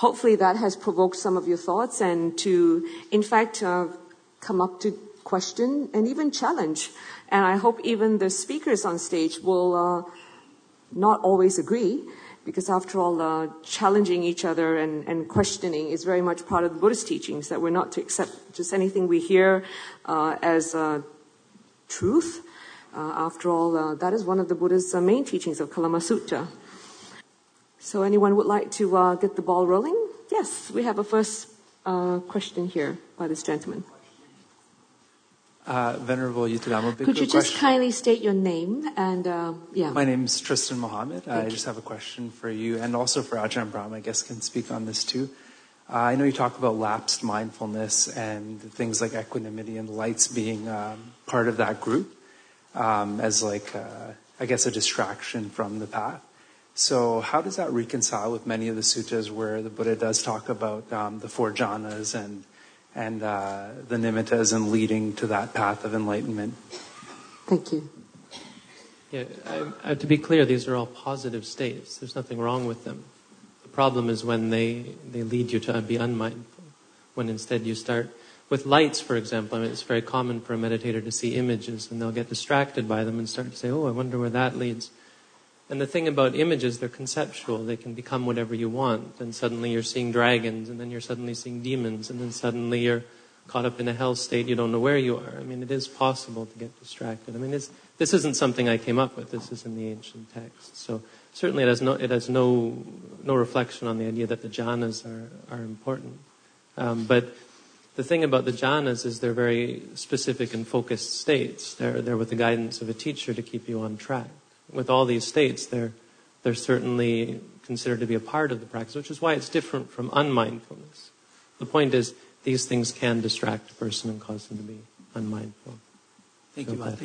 hopefully that has provoked some of your thoughts and to, in fact, uh, come up to question and even challenge. And I hope even the speakers on stage will uh, not always agree, because after all, uh, challenging each other and, and, questioning is very much part of the Buddhist teachings that we're not to accept just anything we hear uh, as uh, truth. Uh, after all, uh, that is one of the Buddha's main teachings of Kalama Sutta. So, anyone would like to get the ball rolling? Yes, we have a first question here by this gentleman. Uh, Venerable Yuttadhammo Could you just question. kindly state your name and, uh, yeah. My name is Tristan Mohammed. I just have a question for you and also for Ajahn Brahm, I guess, can speak on this too. Uh, I know you talk about lapsed mindfulness and things like equanimity and lights being um, part of that group um, as like, uh, I guess, a distraction from the path. So how does that reconcile with many of the suttas where the Buddha does talk about um, the four jhanas and and uh, the nimittas and leading to that path of enlightenment. Thank you. Yeah, I, I, to be clear, these are all positive states. There's nothing wrong with them. The problem is when they, they lead you to be unmindful, when instead you start with lights, for example. I mean, it's very common for a meditator to see images and they'll get distracted by them and start to say, oh, I wonder where that leads. And the thing about images, they're conceptual. They can become whatever you want. And suddenly you're seeing dragons, and then you're suddenly seeing demons, and then suddenly you're caught up in a hell state. You don't know where you are. I mean, it is possible to get distracted. I mean, this isn't something I came up with. This is in the ancient text. So certainly it has no, it has no, no reflection on the idea that the jhanas are, are important. Um, but the thing about the jhanas is they're very specific and focused states. They're, they're with the guidance of a teacher to keep you on track with all these states, they're, they're certainly considered to be a part of the practice, which is why it's different from unmindfulness. The point is, these things can distract a person and cause them to be unmindful. Thank so you, that.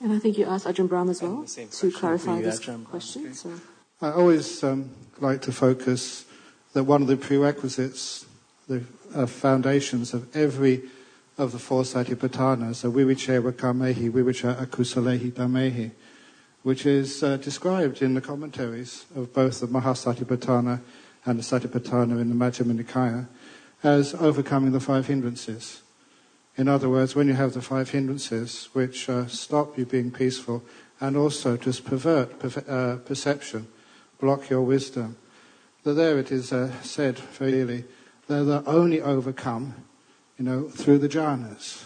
And I think you asked Ajahn Brahm as well to clarify you, this question. Okay. So. I always um, like to focus that one of the prerequisites, the uh, foundations of every of the four satipatthanas are viviche vakamehi, vivicha akusalehi dhamehi which is uh, described in the commentaries of both the Mahasatipatthana and the Satipatthana in the Majjhima Nikaya as overcoming the five hindrances. In other words, when you have the five hindrances which uh, stop you being peaceful and also just pervert per- uh, perception, block your wisdom, that there it is uh, said clearly, they're only overcome, you know, through the jhanas.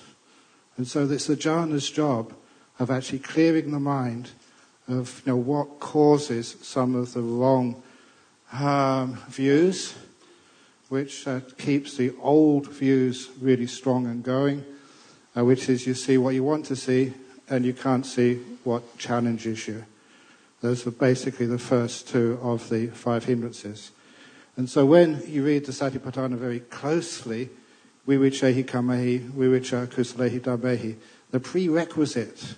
And so it's the jhana's job of actually clearing the mind of you know, what causes some of the wrong um, views, which uh, keeps the old views really strong and going, uh, which is you see what you want to see and you can't see what challenges you. Those are basically the first two of the five hindrances. And so when you read the Satipatthana very closely, vivichehi kamehi, vivicha kusalehi dhamehi, the prerequisite,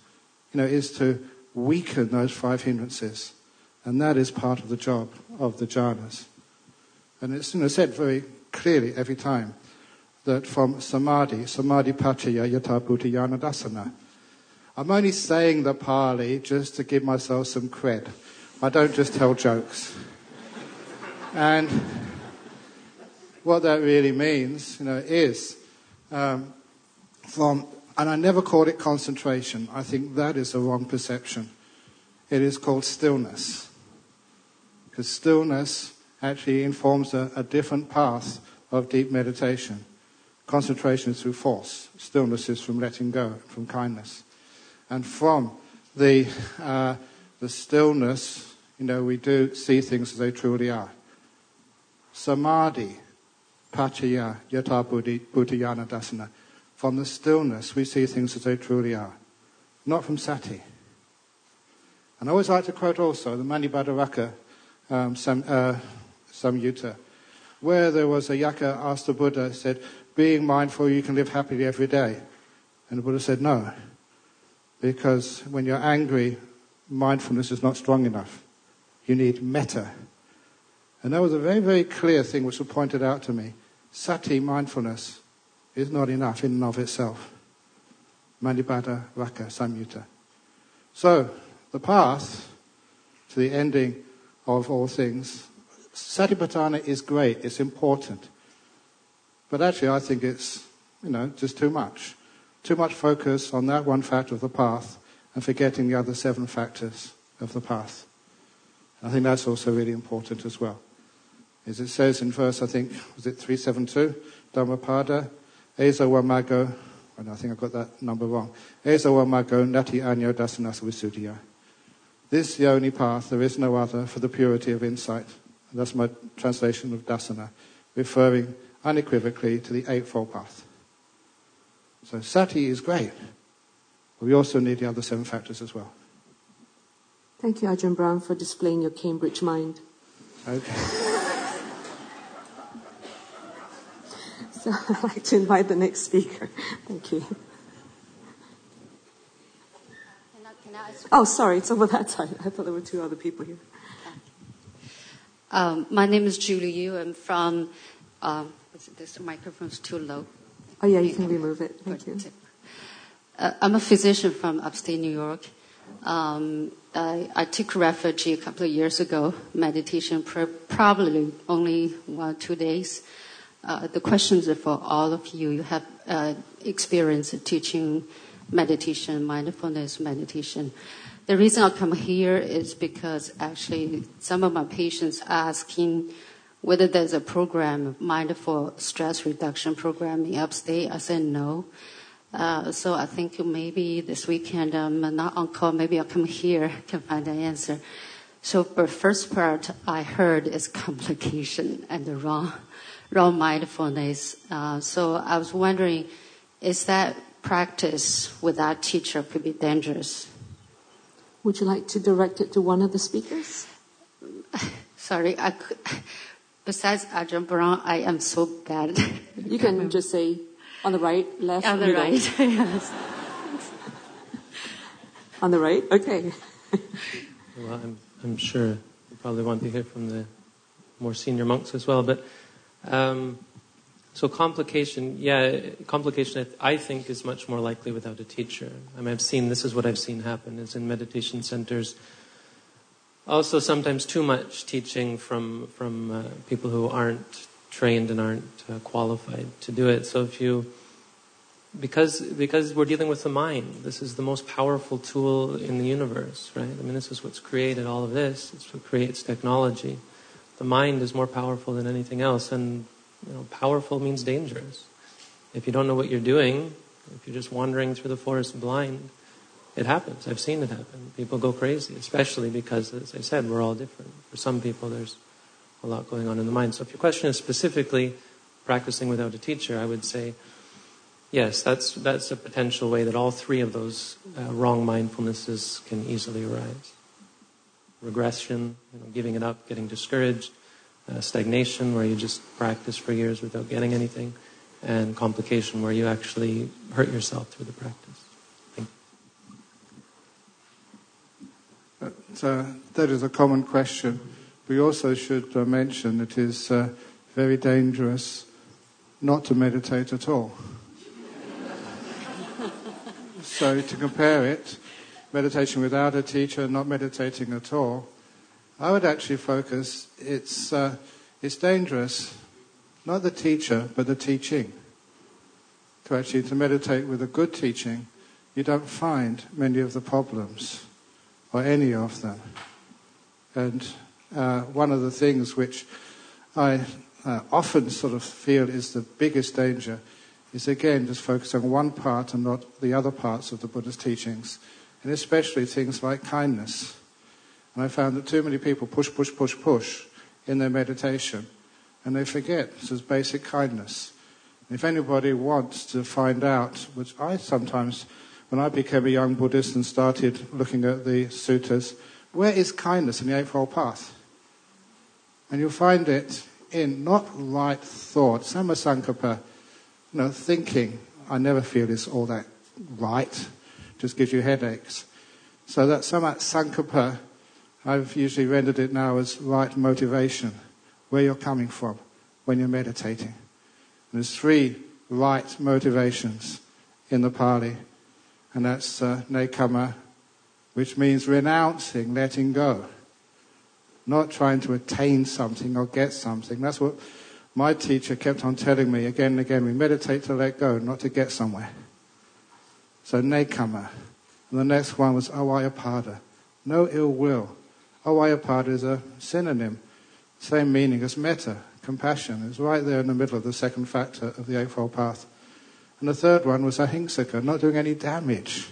you know, is to weaken those five hindrances. And that is part of the job of the jhanas. And it's you know, said very clearly every time that from samadhi, samadhi pachaya yata dasana. I'm only saying the Pali just to give myself some cred. I don't just tell jokes. and what that really means, you know, is um, from and I never called it concentration. I think that is a wrong perception. It is called stillness. Because stillness actually informs a, a different path of deep meditation. Concentration is through force. Stillness is from letting go, from kindness. And from the, uh, the stillness, you know, we do see things as they truly are. Samadhi, pachaya, yata buddhayana dasana from the stillness, we see things as they truly are, not from sati. And I always like to quote also the Manibhadaraka um, Sam, uh, Samyutta, where there was a yakkha asked the Buddha, said, being mindful, you can live happily every day. And the Buddha said, no, because when you're angry, mindfulness is not strong enough. You need metta. And that was a very, very clear thing which was pointed out to me. Sati, mindfulness, is not enough in and of itself. Manibhata Raka Samyutta. So, the path to the ending of all things Satipatthana is great, it's important. But actually, I think it's, you know, just too much. Too much focus on that one factor of the path and forgetting the other seven factors of the path. I think that's also really important as well. As it says in verse, I think, was it 372? Dhammapada, Eza Wamago, oh, and I think I got that number wrong. Eza Wamago Nati Anyo Dasanas Visuddhya. This is the only path, there is no other, for the purity of insight. That's my translation of dasana, referring unequivocally to the Eightfold Path. So sati is great, but we also need the other seven factors as well. Thank you, Ajahn Brahm, for displaying your Cambridge mind. Okay. So I'd like to invite the next speaker. Thank you. Can I, can I ask- Oh, sorry, it's over that side. I thought there were two other people here. Um, my name is Julie Yu. I'm from. Um, this microphone's too low. Oh, yeah, you can remove it. Thank you. Uh, I'm a physician from upstate New York. Um, I, I took refugee a couple of years ago, meditation, pr- probably only one, two days. Uh, the questions are for all of you. You have uh, experience teaching meditation, mindfulness meditation. The reason I come here is because actually some of my patients asking whether there's a program, mindful stress reduction program in upstate. I said no. Uh, so I think maybe this weekend I'm not on call. Maybe I'll come here can find the answer. So the first part I heard is complication and the wrong, wrong mindfulness. Uh, so I was wondering, is that practice without teacher could be dangerous? Would you like to direct it to one of the speakers? Sorry, I could, besides Ajahn Brahm, I am so bad. You can just say on the right, left, on the middle. right. yes. On the right? Okay. Well, I'm, I'm sure you probably want to hear from the more senior monks as well. But um, so complication, yeah, complication I think is much more likely without a teacher. I mean, I've seen this is what I've seen happen is in meditation centers. Also, sometimes too much teaching from from uh, people who aren't trained and aren't uh, qualified to do it. So if you because because we're dealing with the mind. This is the most powerful tool in the universe, right? I mean, this is what's created all of this. It's what creates technology. The mind is more powerful than anything else, and you know, powerful means dangerous. If you don't know what you're doing, if you're just wandering through the forest blind, it happens. I've seen it happen. People go crazy, especially because, as I said, we're all different. For some people, there's a lot going on in the mind. So, if your question is specifically practicing without a teacher, I would say Yes, that's that's a potential way that all three of those uh, wrong mindfulnesses can easily arise. Regression, you know, giving it up, getting discouraged, uh, stagnation, where you just practice for years without getting anything, and complication, where you actually hurt yourself through the practice. But, uh, that is a common question. We also should uh, mention it is uh, very dangerous not to meditate at all. so to compare it, meditation without a teacher, not meditating at all, I would actually focus. It's uh, it's dangerous, not the teacher, but the teaching. To actually to meditate with a good teaching, you don't find many of the problems or any of them. And uh, one of the things which I uh, often sort of feel is the biggest danger is again just focus on one part and not the other parts of the Buddha's teachings, and especially things like kindness. And I found that too many people push, push, push, push in their meditation, and they forget this is basic kindness. And if anybody wants to find out, which I sometimes, when I became a young Buddhist and started looking at the suttas, where is kindness in the Eightfold Path? And you'll find it in not right thought, samasankapa, you know, thinking. I never feel is all that right, just gives you headaches. So that samat sankapa, I've usually rendered it now as right motivation, where you're coming from when you're meditating. And there's three right motivations in the Pali, and that's uh, nekama, which means renouncing, letting go. not trying to attain something or get something. That's what my teacher kept on telling me again and again. We meditate to let go, not to get somewhere. So, nekama. And the next one was avyapada, no ill will. Avyapada is a synonym, same meaning as metta, compassion. It's right there in the middle of the second factor of the Eightfold Path. And the third one was ahingsaka, not doing any damage,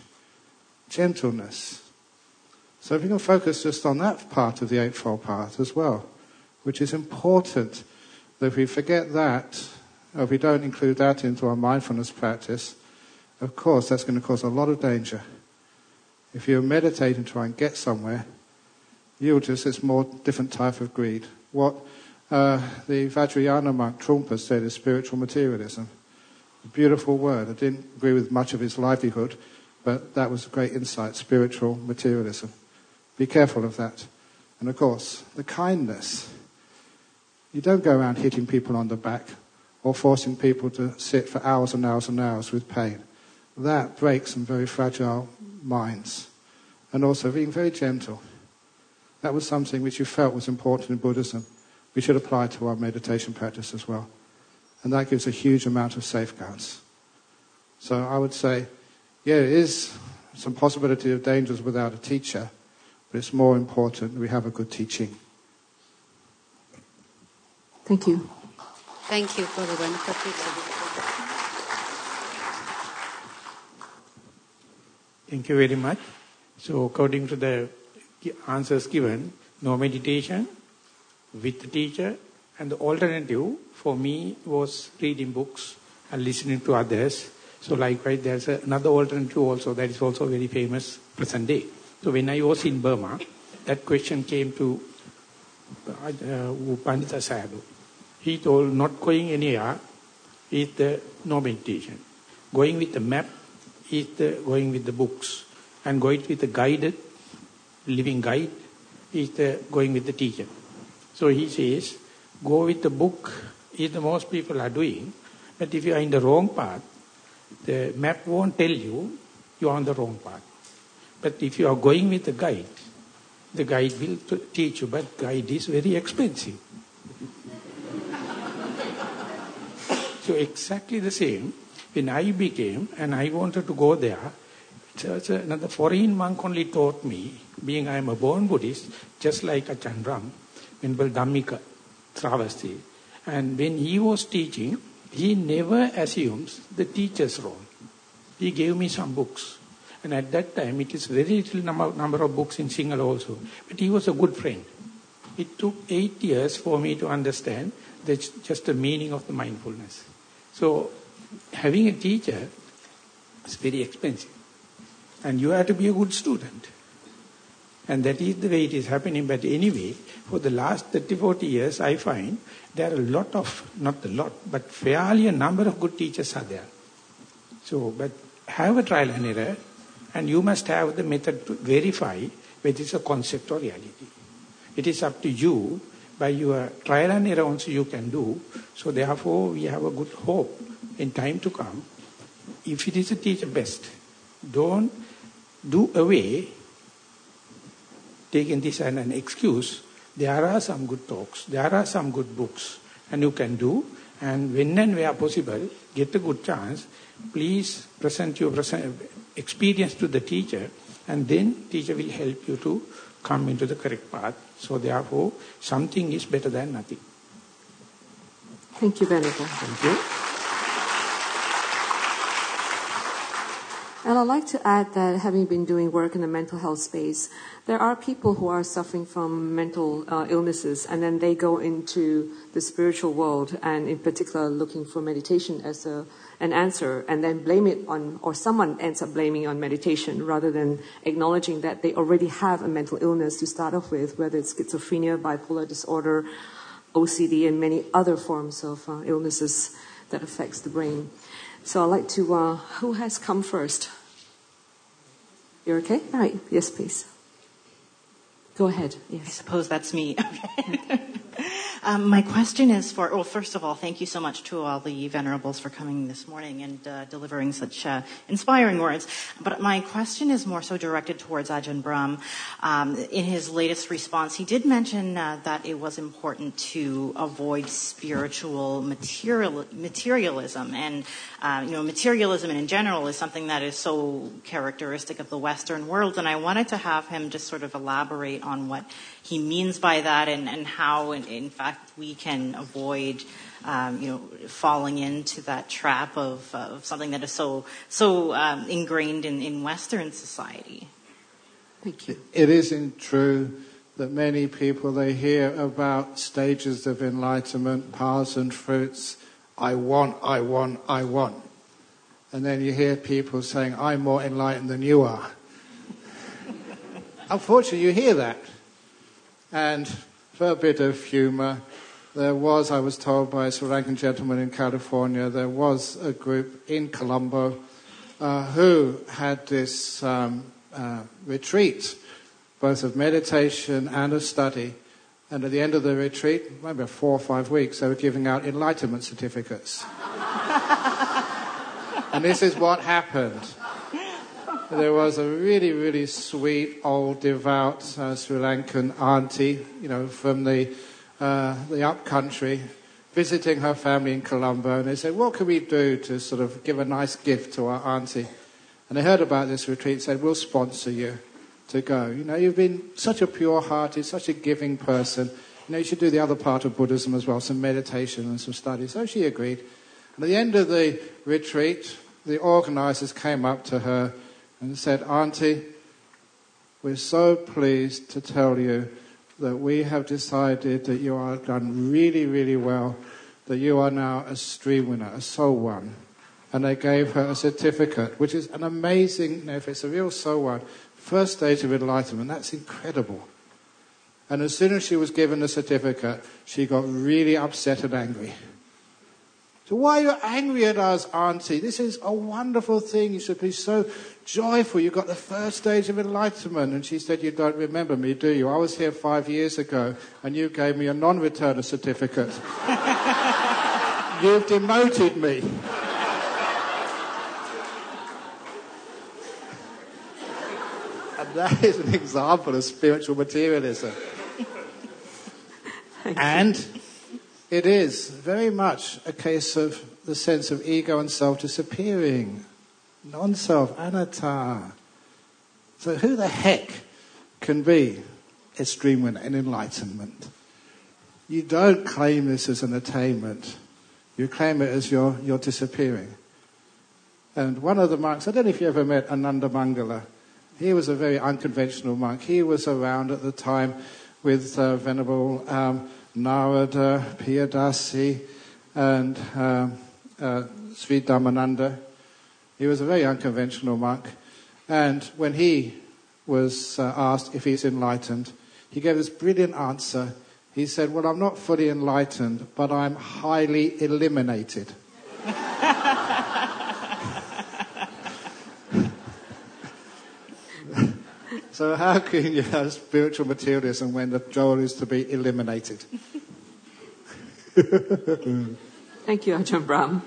gentleness. So if you can focus just on that part of the Eightfold Path as well, which is important, that if we forget that, or if we don't include that into our mindfulness practice, of course that's going to cause a lot of danger. If you meditate and try and get somewhere, you'll just, it's more different type of greed. What uh, the Vajrayana monk Trungpa said is spiritual materialism. A beautiful word. I didn't agree with much of his livelihood, but that was a great insight, spiritual materialism. Be careful of that. And of course, the kindness. You don't go around hitting people on the back or forcing people to sit for hours and hours and hours with pain. That breaks some very fragile minds. And also being very gentle. That was something which you felt was important in Buddhism. We should apply to our meditation practice as well. And that gives a huge amount of safeguards. So I would say, yeah, it is some possibility of dangers without a teacher, but it's more important we have a good teaching. Thank you. Thank you for the wonderful teaching. Thank you very much. So according to the answers given, no meditation with the teacher and the alternative for me was reading books and listening to others. So likewise there's another alternative also that is also very famous present day. So when I was in Burma, that question came to uh, Pandita Sayadaw. He told not going anywhere is the no meditation. Going with the map is the going with the books. And going with the guided, living guide is the going with the teacher. So he says, go with the book is the most people are doing. But if you are in the wrong path, the map won't tell you you are on the wrong path. But if you are going with the guide, the guide will teach you, but guide is very expensive. so exactly the same, when I became, and I wanted to go there, another foreign monk only taught me, being I am a born Buddhist, just like Ajahn Brahm, Venerable Dhammika Sravasti. And when he was teaching, he never assumes the teacher's role. He gave me some books. And at that time, it is very little number, number of books in Sinhala also. But he was a good friend. It took eight years for me to understand that's just the meaning of the mindfulness. So, having a teacher is very expensive. And you have to be a good student. And that is the way it is happening. But anyway, for the last 30, 40 years, I find there are a lot of, not a lot, but fairly a number of good teachers are there. So, but have a trial and error, and you must have the method to verify whether it's a concept or reality. It is up to you, by your trial and error also you can do. So therefore, we have a good hope in time to come. If it is a teacher, best. Don't do away taking this as an excuse, there are some good talks, there are some good books, and you can do. And when and where possible, get a good chance. Please present your experience to the teacher, and then teacher will help you to come into the correct path. So therefore, something is better than nothing. Thank you, Venerable. Thank you. And I'd like to add that having been doing work in the mental health space, there are people who are suffering from mental uh, illnesses and then they go into the spiritual world and in particular looking for meditation as a, an answer and then blame it on, or someone ends up blaming on meditation rather than acknowledging that they already have a mental illness to start off with, whether it's schizophrenia, bipolar disorder, OCD, and many other forms of uh, illnesses that affects the brain. So I'd like to, uh, who has come first? You're okay? All right. Yes, please. Go ahead. Yes. I suppose that's me. Um, my question is for, well, first of all, thank you so much to all the venerables for coming this morning and uh, delivering such uh, inspiring words. But my question is more so directed towards Ajahn Brahm. Um, in his latest response, he did mention uh, that it was important to avoid spiritual material, materialism. And, uh, you know, materialism in general is something that is so characteristic of the Western world. And I wanted to have him just sort of elaborate on what he means by that and, and how, in, in fact, we can avoid, um, you know, falling into that trap of, of something that is so, so um, ingrained in, in Western society. Thank you. It isn't true that many people, they hear about stages of enlightenment, paths and fruits. I want, I want, I want. And then you hear people saying, I'm more enlightened than you are. Unfortunately, you hear that. And for a bit of humor, there was, I was told by a Sri Lankan gentleman in California, there was a group in Colombo uh, who had this um, uh, retreat, both of meditation and of study. And at the end of the retreat, maybe four or five weeks, they were giving out enlightenment certificates. and this is what happened there was a really, really sweet, old, devout uh, Sri Lankan auntie, you know, from the, uh, the upcountry, visiting her family in Colombo. And they said, what can we do to sort of give a nice gift to our auntie? And they heard about this retreat said, we'll sponsor you to go. You know, you've been such a pure-hearted, such a giving person. You know, you should do the other part of Buddhism as well, some meditation and some study. So she agreed. And at the end of the retreat, the organizers came up to her and said, Auntie, we're so pleased to tell you that we have decided that you are done really, really well, that you are now a stream winner, a soul one. And they gave her a certificate, which is an amazing, you know, if it's a real soul one, first stage of enlightenment, that's incredible. And as soon as she was given the certificate, she got really upset and angry. So why are you angry at us, Auntie? This is a wonderful thing. You should be so joyful. You got the first stage of enlightenment. And she said, You don't remember me, do you? I was here five years ago and you gave me a non returner certificate. You've demoted me. and that is an example of spiritual materialism. and it is very much a case of the sense of ego and self disappearing. Non self, anatta. So, who the heck can be a stream winner in enlightenment? You don't claim this as an attainment, you claim it as your, your disappearing. And one of the monks, I don't know if you ever met Ananda Mangala, he was a very unconventional monk. He was around at the time with uh, Venerable um, Narada, Piyadasi, and uh, uh. He was a very unconventional monk. And when he was uh, asked if he's enlightened, he gave this brilliant answer. He said, Well, I'm not fully enlightened, but I'm highly eliminated. So how can you have spiritual materialism when the goal is to be eliminated? Thank you, Ajahn Brahm.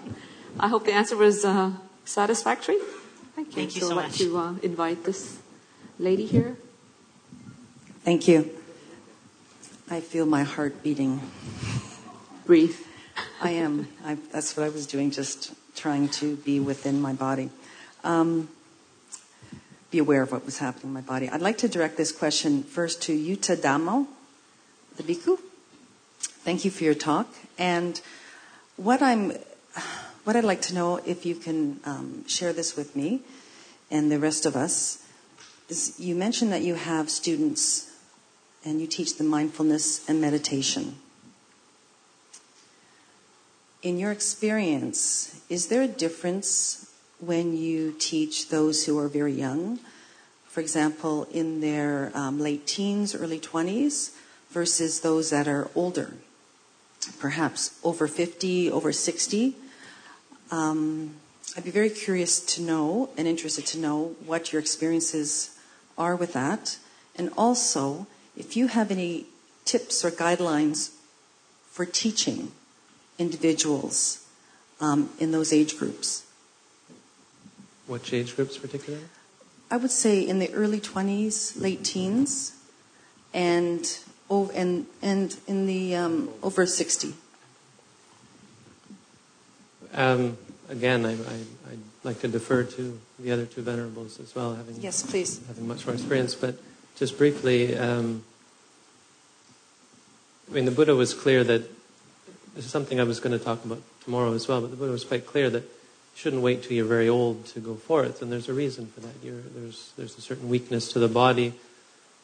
I hope the answer was uh, satisfactory. Thank you. Thank you so, so I'd like to uh, invite this lady here. Thank you. I feel my heart beating. Breathe. I am. I, that's what I was doing, just trying to be within my body. Um, be aware of what was happening in my body. I'd like to direct this question first to Yuttadhammo, the bhikkhu. Thank you for your talk. And what I'm, what I'd like to know, if you can um, share this with me and the rest of us, is you mentioned that you have students and you teach them mindfulness and meditation. In your experience, is there a difference when you teach those who are very young, for example, in their um, late teens, early 20s, versus those that are older, perhaps over 50, over 60? Um, I'd be very curious to know and interested to know what your experiences are with that. And also, if you have any tips or guidelines for teaching individuals um, in those age groups? Which age groups particularly? I would say in the early 20s, late teens, and oh, and and in the um, over 60. Um, again, I, I, I'd like to defer to the other two venerables as well, having Yes, please. having much more experience. But just briefly, um, I mean, the Buddha was clear that this is something I was going to talk about tomorrow as well. But the Buddha was quite clear that shouldn't wait till you're very old to go forth, and there's a reason for that. You're, there's there's a certain weakness to the body,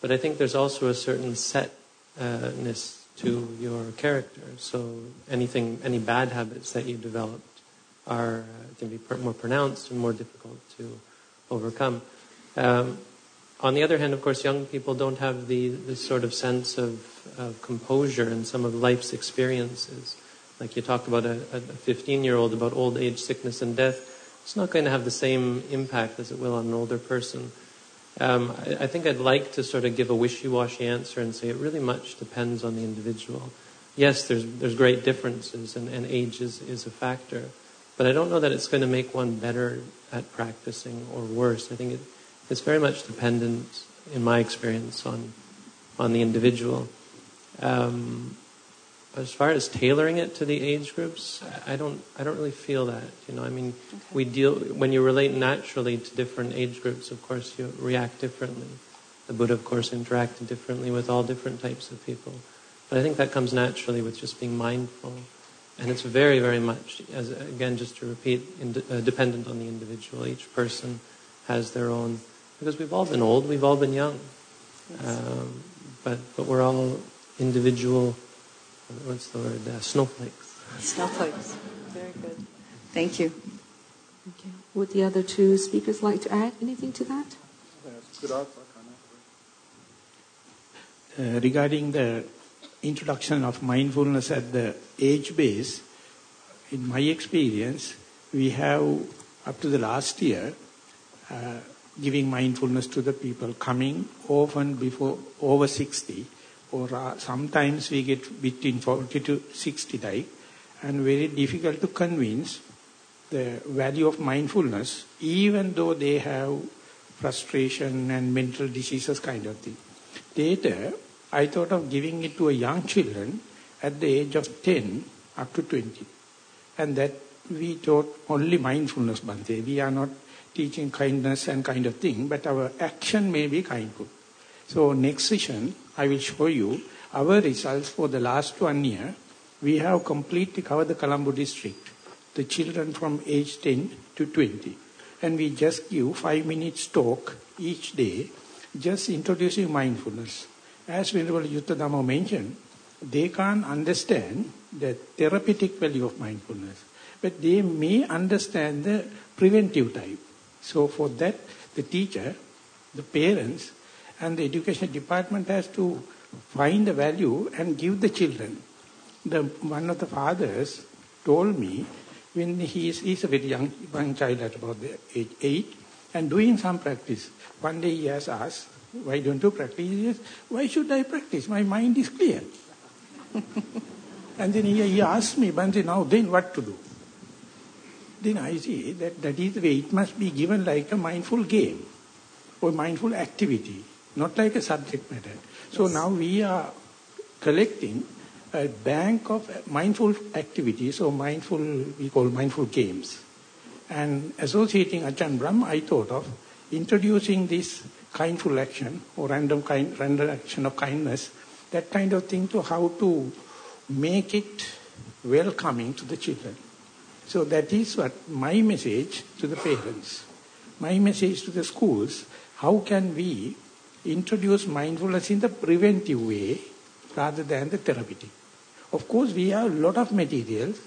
but I think there's also a certain setness to your character. So anything, any bad habits that you developed are uh, can be more pronounced and more difficult to overcome. Um, on the other hand, of course, young people don't have the this sort of sense of, of composure in some of life's experiences. Like you talk about a, a 15 year old about old age, sickness, and death. It's not going to have the same impact as it will on an older person. Um, I, I think I'd like to sort of give a wishy-washy answer and say it really much depends on the individual. Yes, there's there's great differences, and, and age is, is a factor, but I don't know that it's going to make one better at practicing or worse. I think it, it's very much dependent, in my experience, on on the individual. Um, as far as tailoring it to the age groups, I don't I don't really feel that. You know, I mean, we deal when you relate naturally to different age groups. Of course, you react differently. The Buddha, of course, interacted differently with all different types of people. But I think that comes naturally with just being mindful, and it's very, very much, as again, just to repeat, in, uh, dependent on the individual. Each person has their own, because we've all been old, we've all been young, um, but but we're all individual what's the word? Uh, snowflakes. Snowflakes. Very good. Thank you. Okay. Would the other two speakers like to add anything to that? Uh, regarding the introduction of mindfulness at the age base, in my experience, we have up to the last year uh, giving mindfulness to the people coming often before over 60 or uh, sometimes we get between 40 to 60 type and very difficult to convince the value of mindfulness even though they have frustration and mental diseases kind of thing. Later, I thought of giving it to a young children at the age of 10 up to 20. And that we taught only mindfulness, Bhante. We are not teaching kindness and kind of thing, but our action may be kindful. So next session, I will show you our results for the last one year. We have completely covered the Colombo district, the children from age 10 to 20. And we just give five minutes talk each day, just introducing mindfulness. As Venerable Yuttadhammo mentioned, they can't understand the therapeutic value of mindfulness, but they may understand the preventive type. So for that, the teacher, the parents, and the education department has to find the value and give the children. The, one of the fathers told me when he is he's a very young, young child at about the age 8 and doing some practice. One day he has asked, why don't you practice? He says, why should I practice? My mind is clear. and then he, he asked me, Bhante, now then what to do? Then I say that that is the way it must be given like a mindful game or mindful activity not like a subject matter. So now we are collecting a bank of mindful activities or mindful, we call mindful games. And associating Ajahn Brahm, I thought of introducing this kindful action or random, kind, random action of kindness, that kind of thing to how to make it welcoming to the children. So that is what my message to the parents, my message to the schools, how can we introduce mindfulness in the preventive way rather than the therapeutic. Of course, we have a lot of materials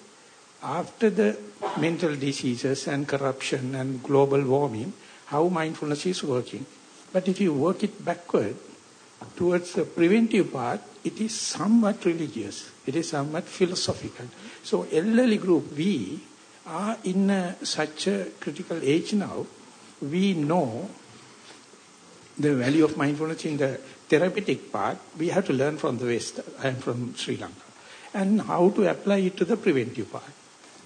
after the mental diseases and corruption and global warming, how mindfulness is working. But if you work it backward towards the preventive part, it is somewhat religious. It is somewhat philosophical. So elderly group, we are in a, such a critical age now. We know the value of mindfulness in the therapeutic part, we have to learn from the West. I am from Sri Lanka. and how to apply it to the preventive part.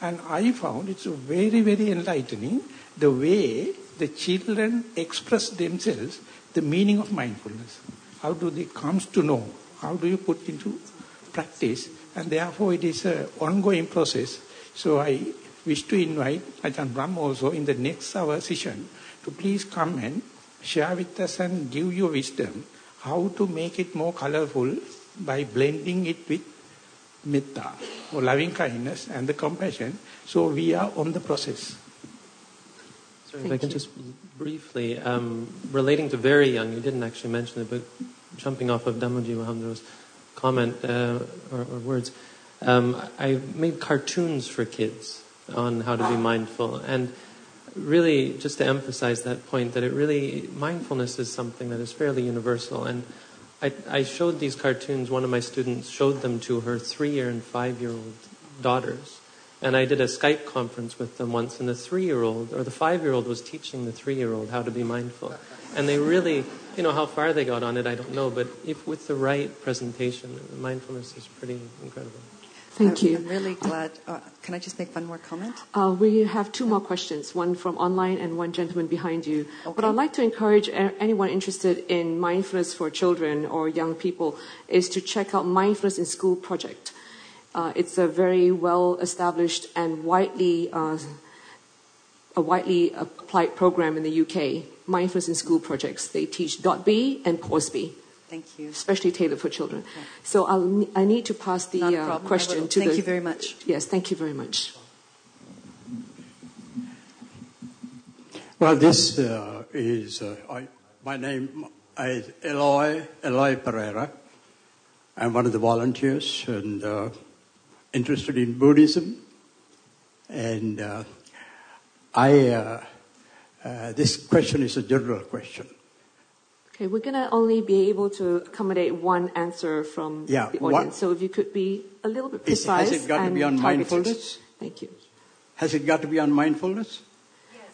And I found it's very, very enlightening the way the children express themselves the meaning of mindfulness. How do they comes to know? How do you put into practice? And therefore it is an ongoing process. So I wish to invite Ajahn Brahm also in the next hour session to please come and share with us and give your wisdom how to make it more colorful by blending it with metta or loving kindness and the compassion. So we are on the process. Sorry, if I can just briefly, um, relating to very young, you didn't actually mention it, but jumping off of Dhammajiva Maha Thero's comment uh, or, or, words, um, I made cartoons for kids on how to be mindful. And really, just to emphasize that point, that it really, mindfulness is something that is fairly universal. And I, I showed these cartoons, one of my students showed them to her three year and five year old daughters. And I did a Skype conference with them once, and the three year old, or the five year old, was teaching the three year old how to be mindful. And they really, you know, how far they got on it, I don't know, but if with the right presentation, mindfulness is pretty incredible. Thank I'm, you. I'm really glad. Uh, can I just make one more comment? Uh, we have two more questions, one from online and one gentleman behind you. Okay. But I'd like to encourage anyone interested in mindfulness for children or young people is to check out Mindfulness in School project. Uh, it's a very well established and widely uh, a widely applied program in the UK. Mindfulness in School projects. They teach dot B and Paws b. Thank you. Especially tailored for children. Yeah. So I'll, I need to pass the uh, question to thank the. Thank you very much. Yes, thank you very much. Well, this uh, is uh, I, my name is Eloy Eloy Pereira. I'm one of the volunteers and uh, interested in Buddhism, and uh, I. Uh, this question is a general question. Okay, we're going to only be able to accommodate one answer from yeah, the audience. What, so if you could be a little bit precise. Is, has it got to be on targeted. mindfulness? Thank you. Has it got to be on mindfulness?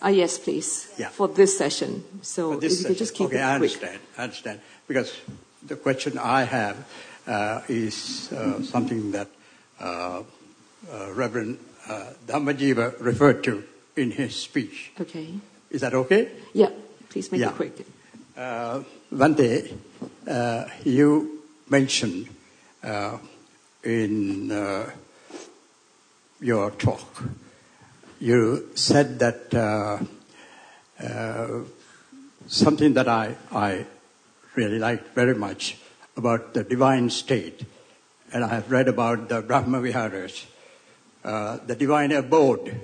Uh, yes, please. Yeah. For this session. So this if you could just keep okay, it I quick. understand. I understand. Because the question I have uh, is uh, something that uh, uh Reverend uh, Dhammajiva referred to in his speech. Okay. Is that okay? Yeah. Please make yeah. it quick. Uh, one day, uh, you mentioned uh, in uh, your talk, you said that uh, uh, something that I, I really liked very much about the divine state, and I have read about the Brahma Viharas, the divine abode,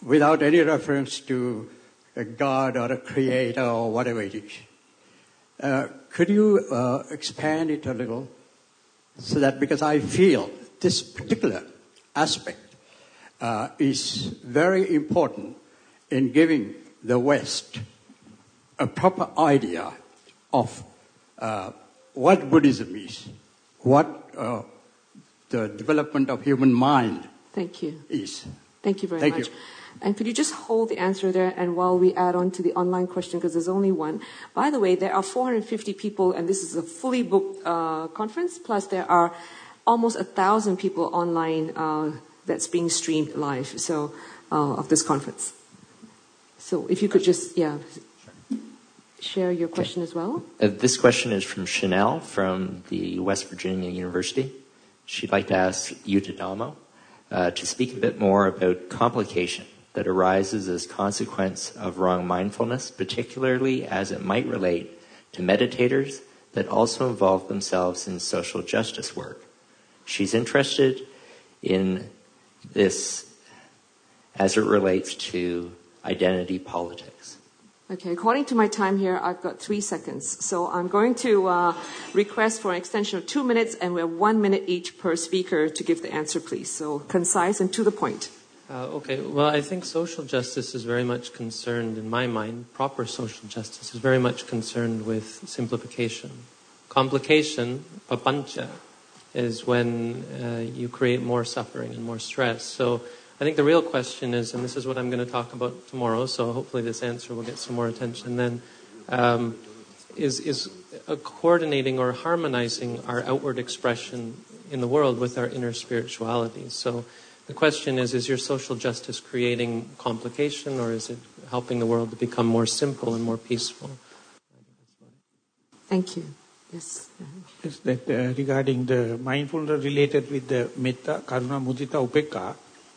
without any reference to a God or a creator or whatever it is. Uh, could you uh, expand it a little so that because I feel this particular aspect uh, is very important in giving the West a proper idea of uh, what Buddhism is, what uh, the development of human mind Thank you. is. Thank you very Thank much. You. And could you just hold the answer there and while we add on to the online question, because there's only one. By the way, there are 450 people and this is a fully booked uh, conference, plus there are almost a thousand people online uh, that's being streamed live so uh, of this conference. So if you could just, yeah, share your question okay. as well. Uh, this question is from Chanel from the West Virginia University. She'd like to ask Yuttadhammo uh, to speak a bit more about complication that arises as consequence of wrong mindfulness, particularly as it might relate to meditators that also involve themselves in social justice work. She's interested in this as it relates to identity politics. Okay, according to my time here, I've got three seconds. So I'm going to uh, request for an extension of two minutes, and we have one minute each per speaker to give the answer, please. So concise and to the point. Uh, okay, well, I think social justice is very much concerned, in my mind, proper social justice is very much concerned with simplification. Complication, papancha, is when uh, you create more suffering and more stress. So I think the real question is, and this is what I'm going to talk about tomorrow, so hopefully this answer will get some more attention then, um, is, is coordinating or harmonizing our outward expression in the world with our inner spirituality. So the question is is your social justice creating complication or is it helping the world to become more simple and more peaceful? Thank you. Yes. Is that uh, regarding the mindfulness related with the metta, karuna, mudita, upekkha,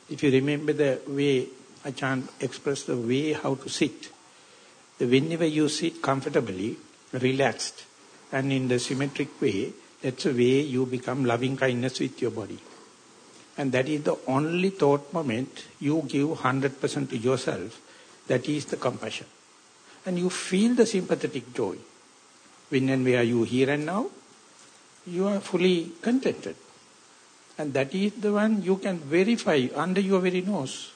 if you remember the way Ajahn expressed the way how to sit, whenever you sit comfortably, relaxed, and in the symmetric way, that's the way you become loving kindness with your body. And that is the only thought moment you give 100% to yourself, that is the compassion. And you feel the sympathetic joy. When and where you here and now, you are fully contented. And that is the one you can verify under your very nose.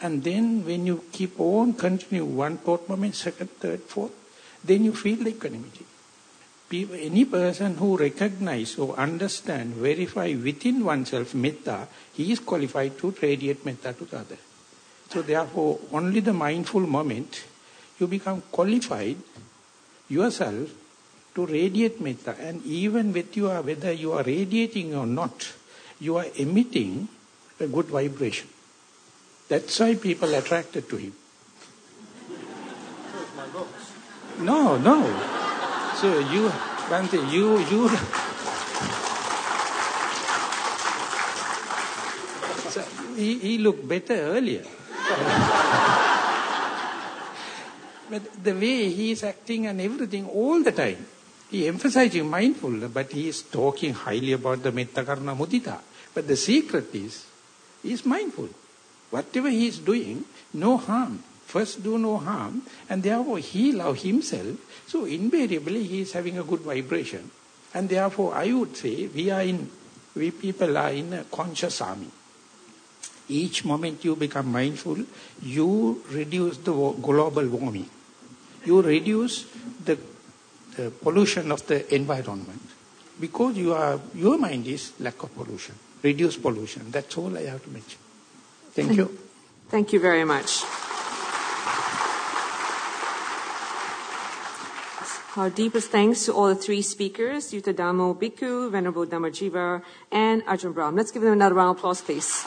And then when you keep on continue one thought moment, second, third, fourth, then you feel the equanimity. Any person who recognize or understand, verify within oneself metta, he is qualified to radiate metta to the other. So therefore, only the mindful moment, you become qualified yourself to radiate metta. And even with you are, whether you are radiating or not, you are emitting a good vibration. That's why people attracted to him. No, no. So you, Bhante, you, you. so he, he looked better earlier. but the way he is acting and everything all the time, he emphasizing mindfulness, but he is talking highly about the metta karuna mudita. But the secret is, he is mindful. Whatever he is doing, no harm. First do no harm, and therefore he love himself. So invariably he is having a good vibration. And therefore I would say we are in, we people are in a conscious army. Each moment you become mindful, you reduce the global warming. You reduce the, the pollution of the environment. Because you are, your mind is lack of pollution. Reduce pollution. That's all I have to mention. Thank you. Thank you very much. Our deepest thanks to all the three speakers, Yuttadhammo Bhikkhu, Venerable Dhammajiva, and Ajahn Brahm. Let's give them another round of applause, please.